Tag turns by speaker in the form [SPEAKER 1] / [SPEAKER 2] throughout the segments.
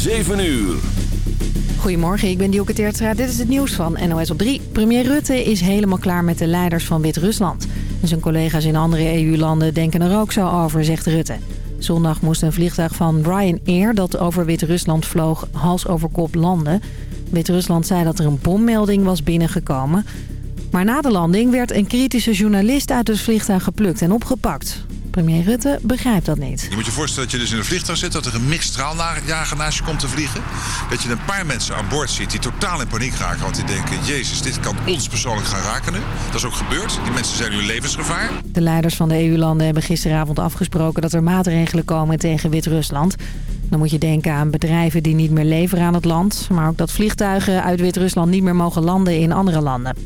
[SPEAKER 1] 7 uur.
[SPEAKER 2] Goedemorgen, ik ben Dielke Teertstra. Dit is het nieuws van NOS op 3. Premier Rutte is helemaal klaar met de leiders van Wit-Rusland. Zijn collega's in andere EU-landen denken er ook zo over, zegt Rutte. Zondag moest een vliegtuig van Ryanair dat over Wit-Rusland vloog hals over kop landen. Wit-Rusland zei dat er een bommelding was binnengekomen. Maar na de landing werd een kritische journalist uit het vliegtuig geplukt en opgepakt. Premier Rutte begrijpt dat niet.
[SPEAKER 3] Je moet je voorstellen dat je dus in een vliegtuig zit... dat er een mixed straaljager naast je komt te vliegen. Dat je een paar mensen aan boord ziet die totaal in paniek raken. Want die denken, jezus, dit kan ons persoonlijk gaan raken nu. Dat is ook gebeurd. Die mensen zijn nu in levensgevaar.
[SPEAKER 2] De leiders van de EU-landen hebben gisteravond afgesproken... dat er maatregelen komen tegen Wit-Rusland. Dan moet je denken aan bedrijven die niet meer leveren aan het land. Maar ook dat vliegtuigen uit Wit-Rusland niet meer mogen landen in andere landen.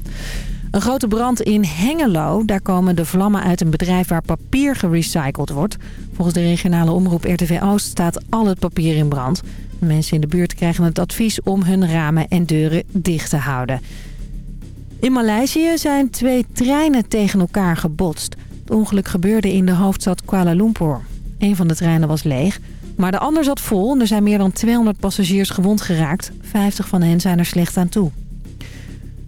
[SPEAKER 2] Een grote brand in Hengelo. Daar komen de vlammen uit een bedrijf waar papier gerecycled wordt. Volgens de regionale omroep RTV Oost staat al het papier in brand. Mensen in de buurt krijgen het advies om hun ramen en deuren dicht te houden. In Maleisië zijn twee treinen tegen elkaar gebotst. Het ongeluk gebeurde in de hoofdstad Kuala Lumpur. Een van de treinen was leeg, maar de ander zat vol. Er zijn meer dan 200 passagiers gewond geraakt. 50 van hen zijn er slecht aan toe.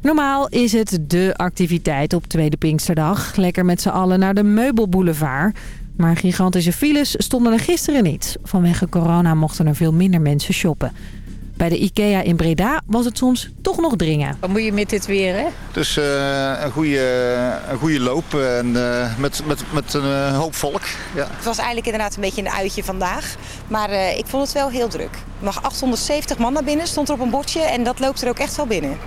[SPEAKER 2] Normaal is het de activiteit op Tweede Pinksterdag. Lekker met z'n allen naar de Meubelboulevard. Maar gigantische files stonden er gisteren niet. Vanwege corona mochten er veel minder mensen shoppen. Bij de IKEA in Breda was het soms toch nog dringen.
[SPEAKER 4] Wat moet je met dit weer, hè?
[SPEAKER 5] Dus uh, een, goede, een goede loop en uh, met, met, met een uh, hoop volk. Ja.
[SPEAKER 6] Het was eigenlijk inderdaad een beetje een uitje vandaag. Maar ik vond het wel heel druk. Er mag 870 man naar binnen, stond er op een bordje. En dat loopt er ook echt wel binnen.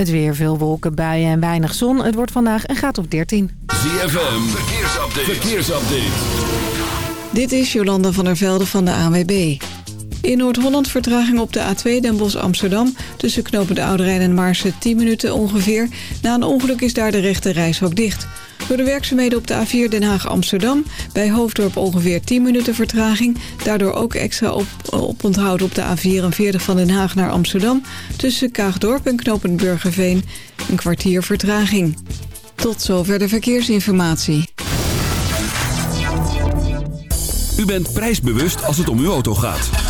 [SPEAKER 2] Het weer, veel wolken, buien en weinig zon. Het wordt vandaag een graad op 13.
[SPEAKER 1] ZFM, verkeersupdate. verkeersupdate.
[SPEAKER 7] Dit is Jolanda van der Velde van de ANWB. In Noord-Holland vertraging op de A2 Den Bosch-Amsterdam... tussen knopen de Oude en Maarsen 10 minuten ongeveer. Na een ongeluk is daar de rechte reishok dicht... Door de werkzaamheden op de A4 Den Haag-Amsterdam... bij Hoofddorp ongeveer 10 minuten vertraging. Daardoor ook extra op, op onthoud op de A44 van Den Haag naar Amsterdam... tussen Kaagdorp en Knopend Burgerveen een kwartier vertraging. Tot zover de verkeersinformatie.
[SPEAKER 1] U bent prijsbewust als het om uw auto gaat.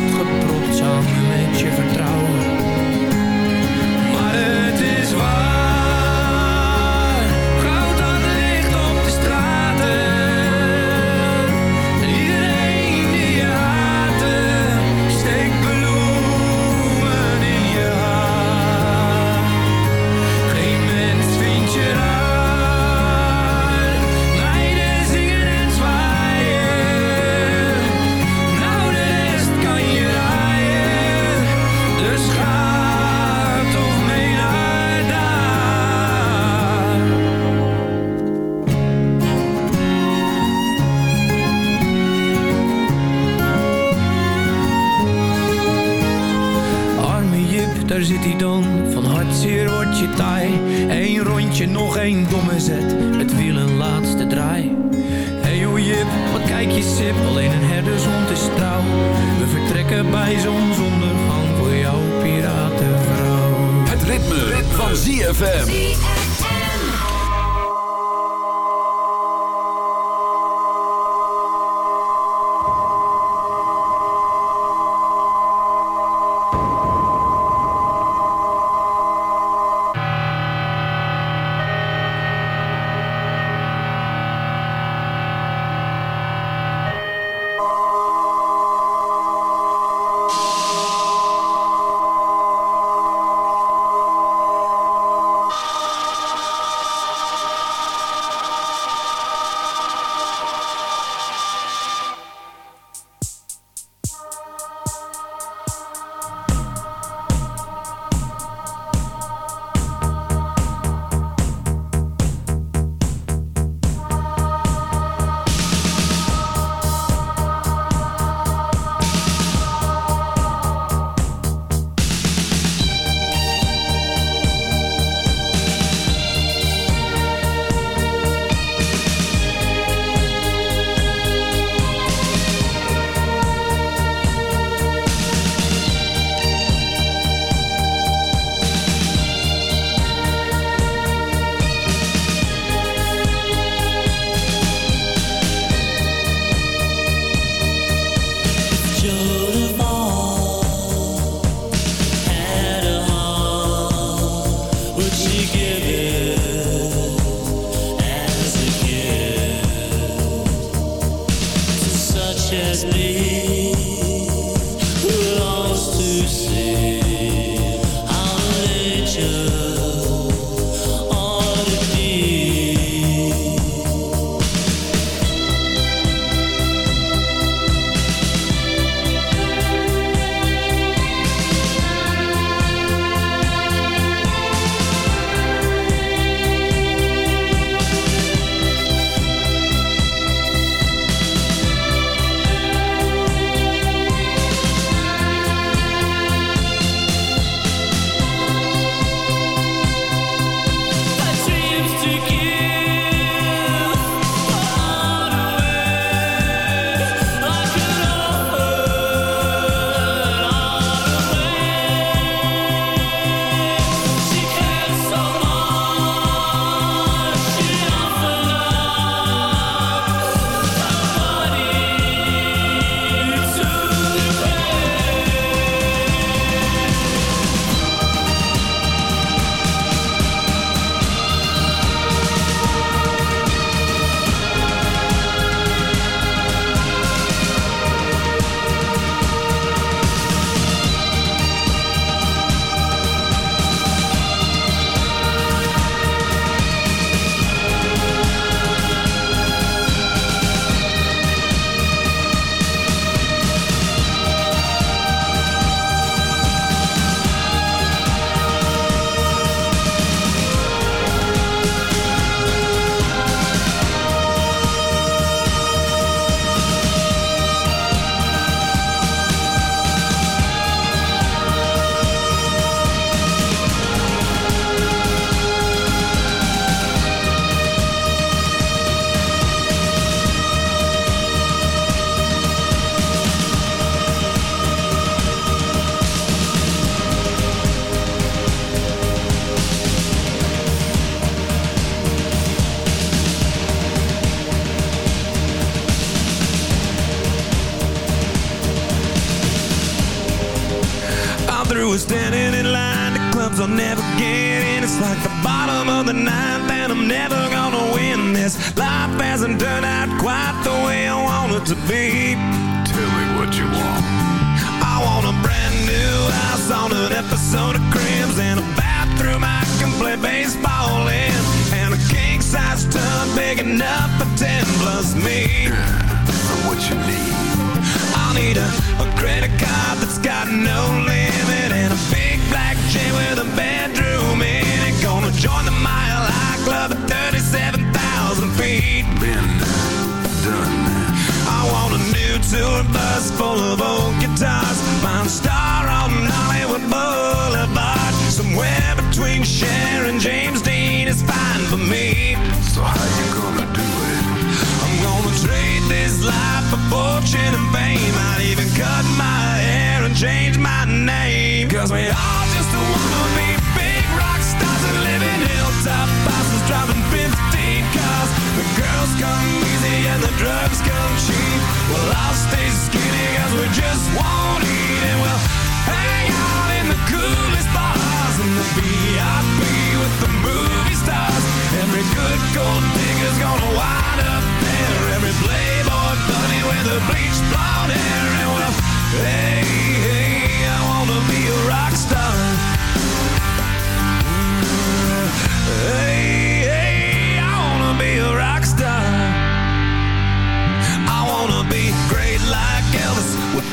[SPEAKER 8] notre At 37,000 feet. Been done. I want a new tour bus full of old guitars. Mine star on Hollywood Boulevard. Somewhere between Cher and James Dean is fine for me. So how you gonna do it? I'm gonna trade this life for fortune and fame. I'd even cut my hair and change my name. Cause we all just wanna driving 15 cars. The girls come easy and the drugs come cheap. Well, I'll stay skinny cause we just won't eat and we'll hang out in the coolest bars and the VIP with the movie stars. Every good gold digger's gonna wind up there. Every playboy bunny with the bleached blonde hair. And well, hey, hey, I wanna be a rock star. Mm, hey, hey,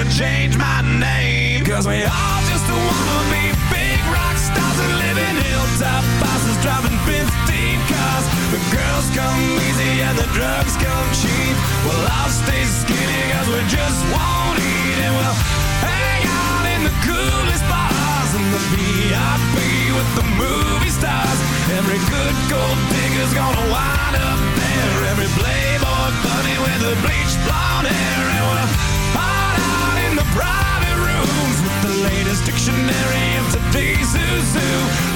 [SPEAKER 8] and change my name. Cause we all just wanna be big rock stars and live in hilltop houses driving 15 cars. The girls come easy and the drugs come cheap. Well, I'll stay skinny cause we just won't eat and we'll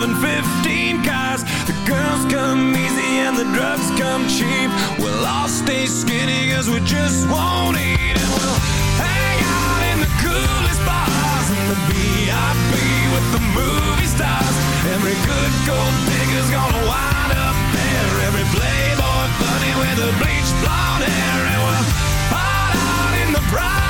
[SPEAKER 8] driving 15 cars. The girls come easy and the drugs come cheap. We'll all stay skinny cause we just won't eat and we'll hang out in the coolest bars and the VIP with the movie stars. Every good gold digger's gonna wind up there. Every playboy bunny with the bleached blonde hair and we'll hide out in the private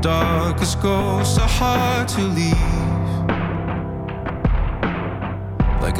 [SPEAKER 9] Darkest ghosts are hard to leave.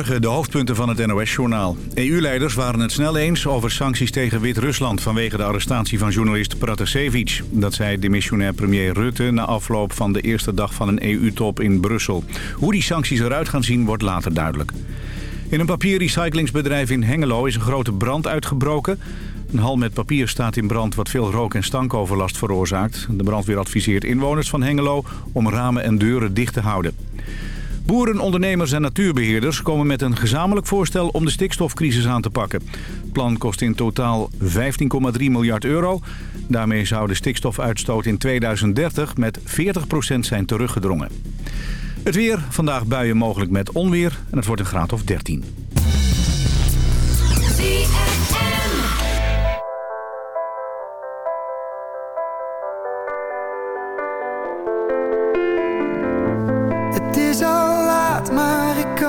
[SPEAKER 10] De hoofdpunten van het NOS-journaal. EU-leiders waren het snel eens over sancties tegen Wit-Rusland... vanwege de arrestatie van journalist Pratasevich. Dat zei demissionair premier Rutte na afloop van de eerste dag van een EU-top in Brussel. Hoe die sancties eruit gaan zien, wordt later duidelijk. In een papierrecyclingsbedrijf in Hengelo is een grote brand uitgebroken. Een hal met papier staat in brand wat veel rook- en stankoverlast veroorzaakt. De brandweer adviseert inwoners van Hengelo om ramen en deuren dicht te houden. Boeren, ondernemers en natuurbeheerders komen met een gezamenlijk voorstel om de stikstofcrisis aan te pakken. Het plan kost in totaal 15,3 miljard euro. Daarmee zou de stikstofuitstoot in 2030 met 40% zijn teruggedrongen. Het weer, vandaag buien mogelijk met onweer en het wordt een graad of 13.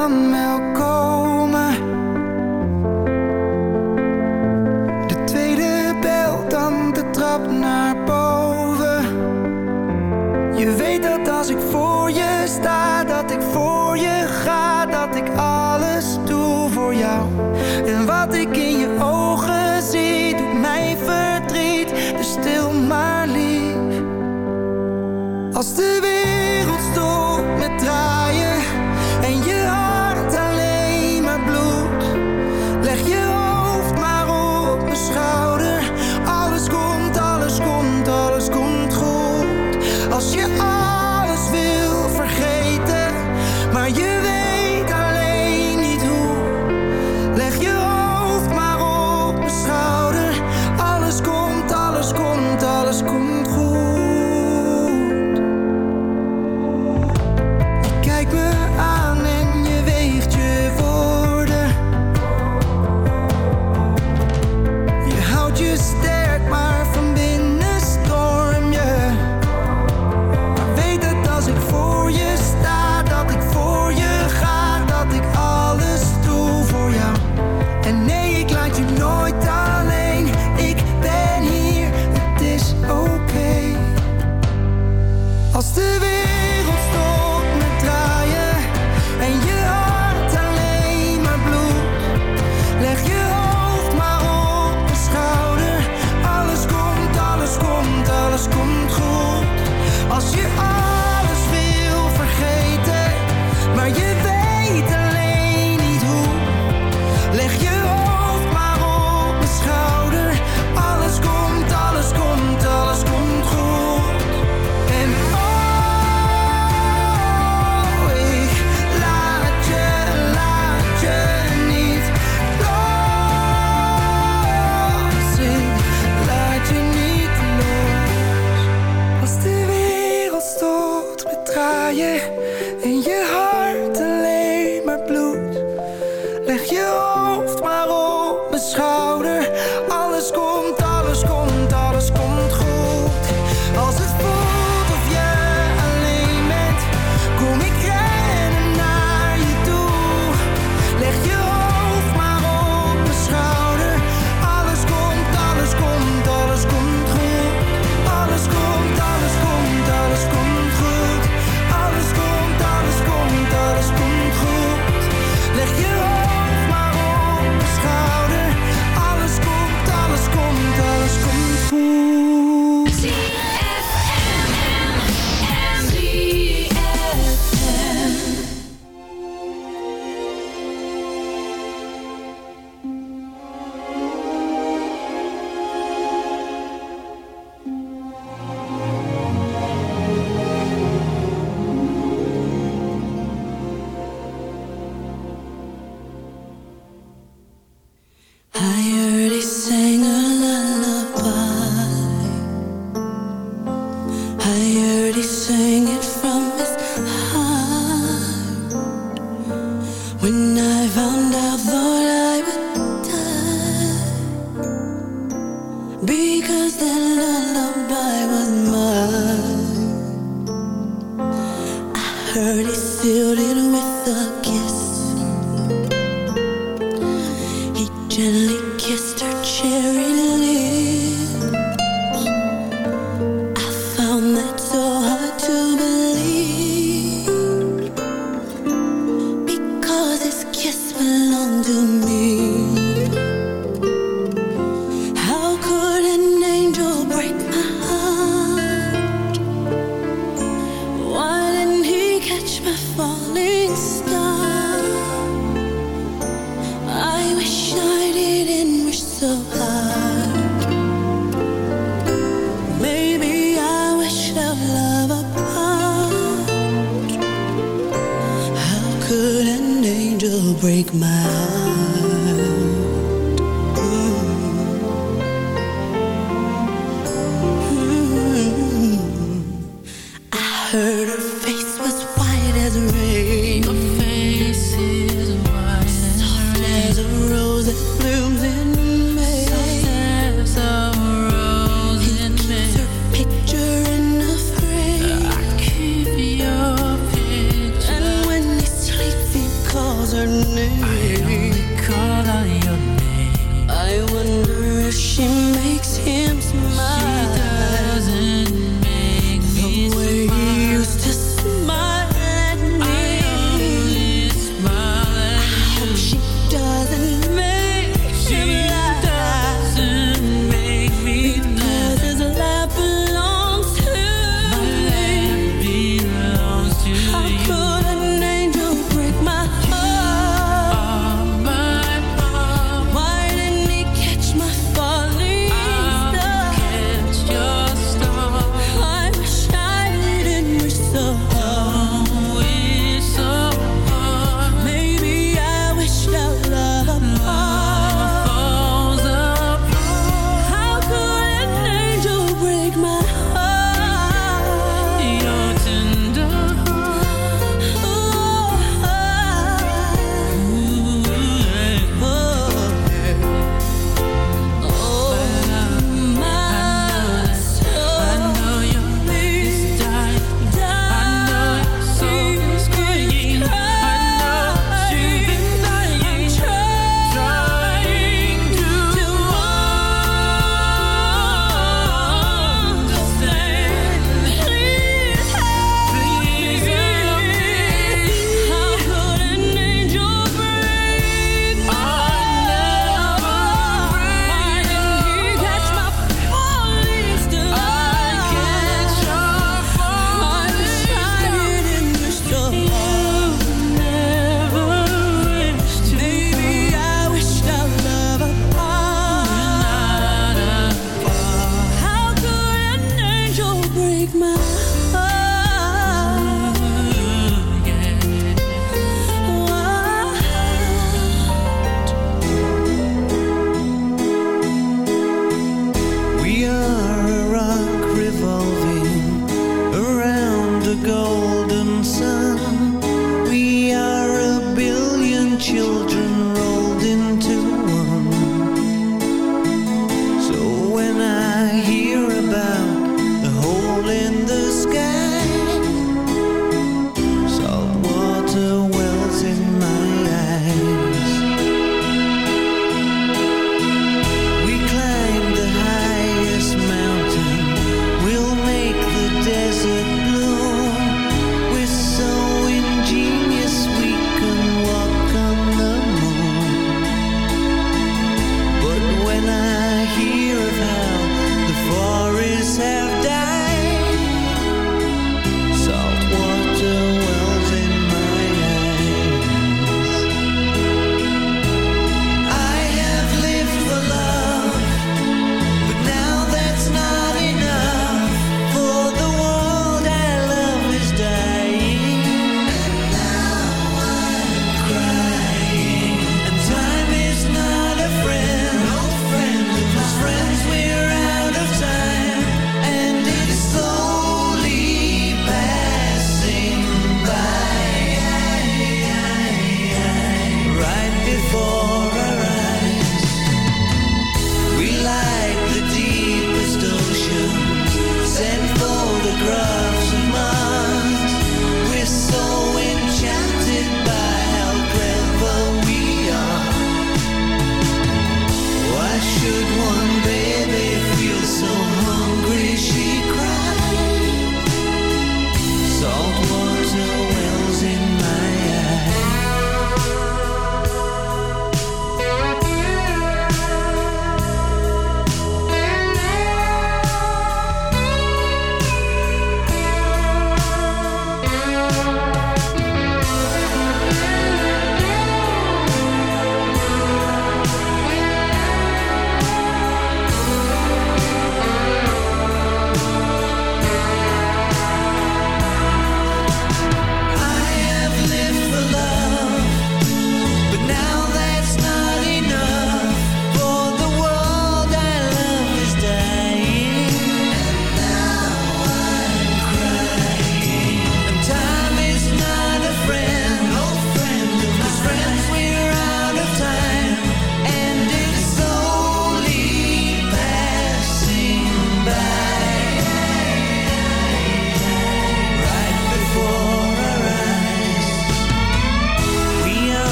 [SPEAKER 11] Kan wel komen. De tweede bel, dan de trap naar boven. Je weet dat als ik voor je sta, dat ik voor je ga, dat ik alles doe voor jou. En wat ik in je ogen zie, doet mij verdriet. Dus stil maar lief. Als de wereld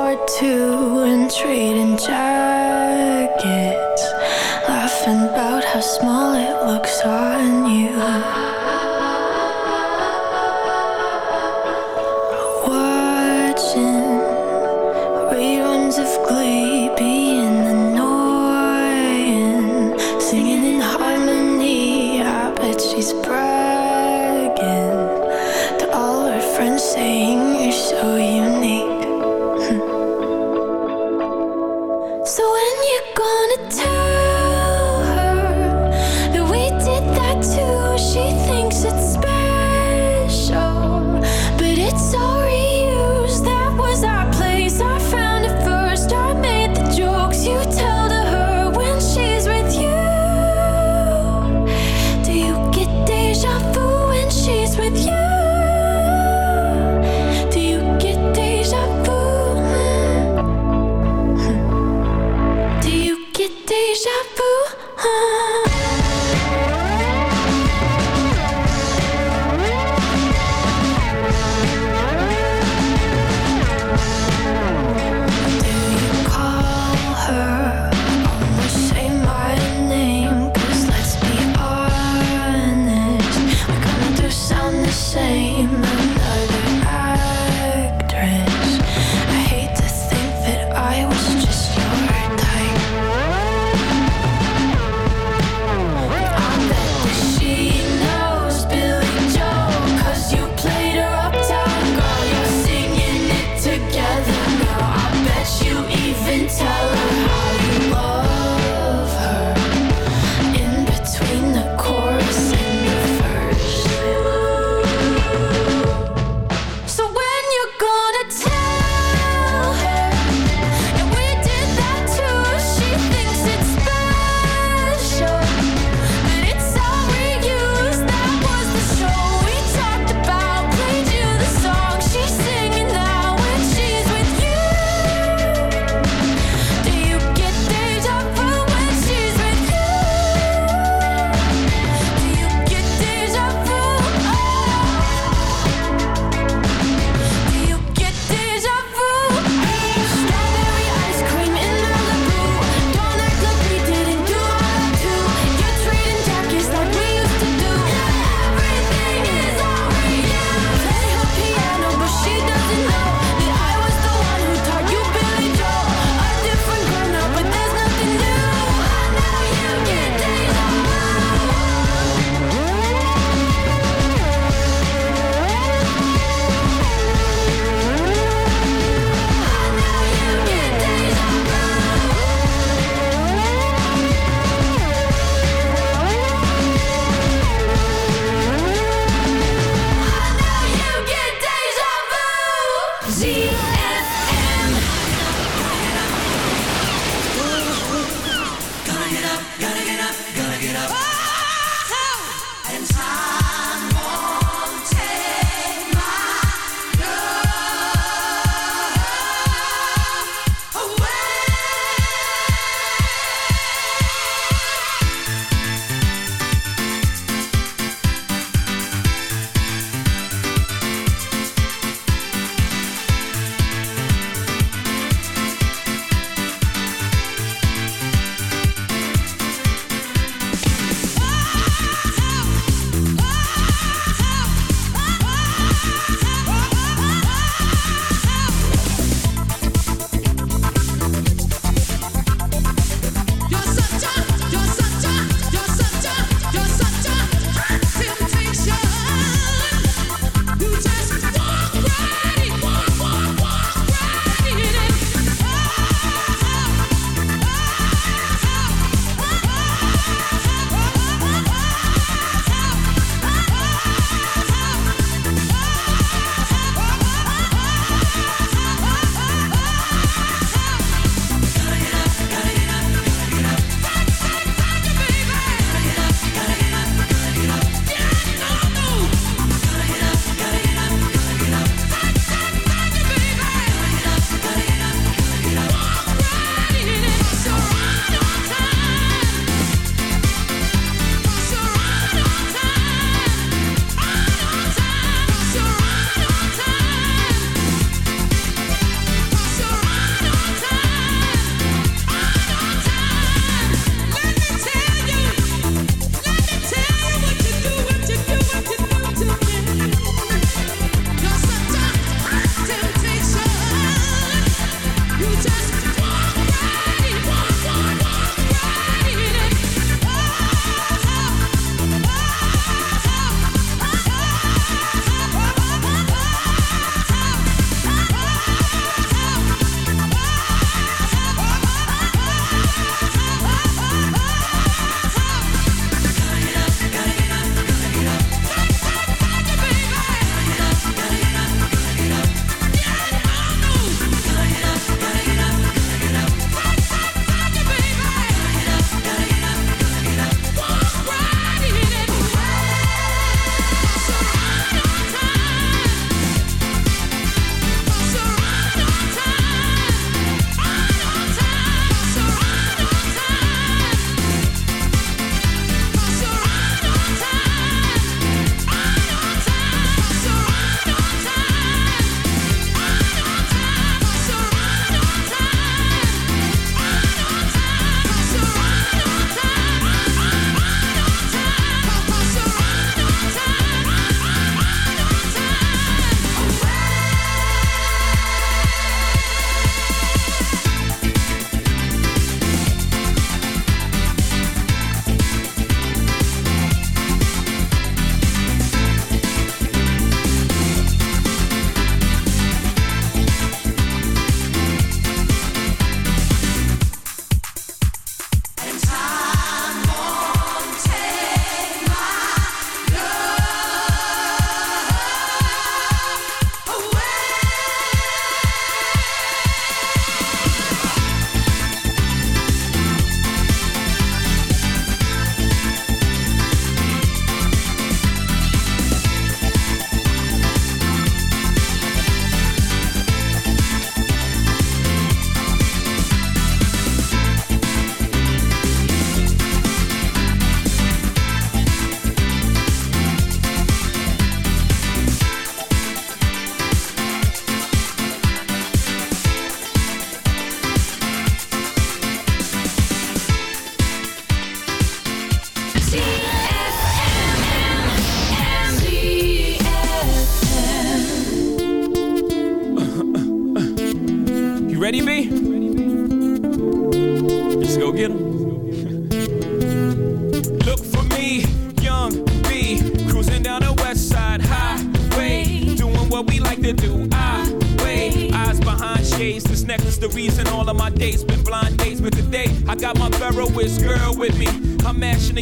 [SPEAKER 12] or two and trading jackets, laughing about how small it looks on you.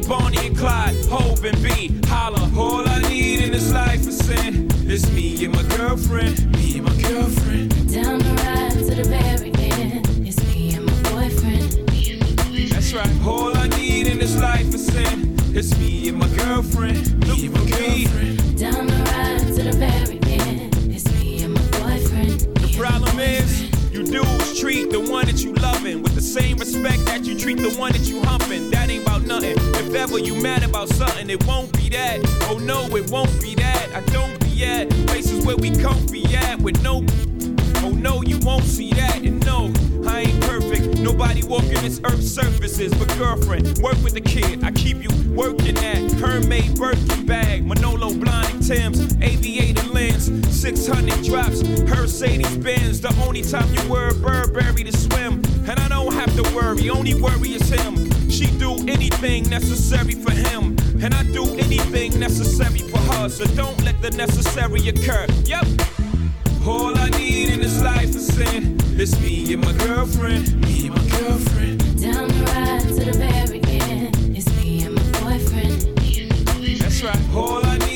[SPEAKER 13] 03, Bonnie and Clyde, Hove and B. Holla, all I need in this life is sin. It's me and my girlfriend, me and my girlfriend.
[SPEAKER 14] Down the ride to the very end. It's me and my boyfriend.
[SPEAKER 13] That's right. All I need in this life is sin. It's me and my girlfriend. Me and my girlfriend.
[SPEAKER 14] Down the ride to the very end. It's me and my boyfriend.
[SPEAKER 13] The problem is, you dudes treat the one that you loving with the same respect that you treat the one that you nothing. If ever you mad about something, it won't be that. Oh no, it won't be that. I don't be at places where we comfy at with no. Oh no, you won't see that. And no, I ain't perfect. Nobody walking this earth's surfaces. But girlfriend, work with the kid. I keep you working at Hermès Birkin bag, Manolo Blahnik Timbs, aviator lens, 600 drops, Mercedes Benz. The only time you wear a Burberry to swim. And I don't have to worry, only worry is him. She do anything necessary for him. And I do anything necessary for her. So don't let the necessary occur. Yep. All I need in this life is sin. It's me and my girlfriend. Me and my girlfriend.
[SPEAKER 14] Down the ride to the very end. It's me and my boyfriend.
[SPEAKER 13] That's right. All I need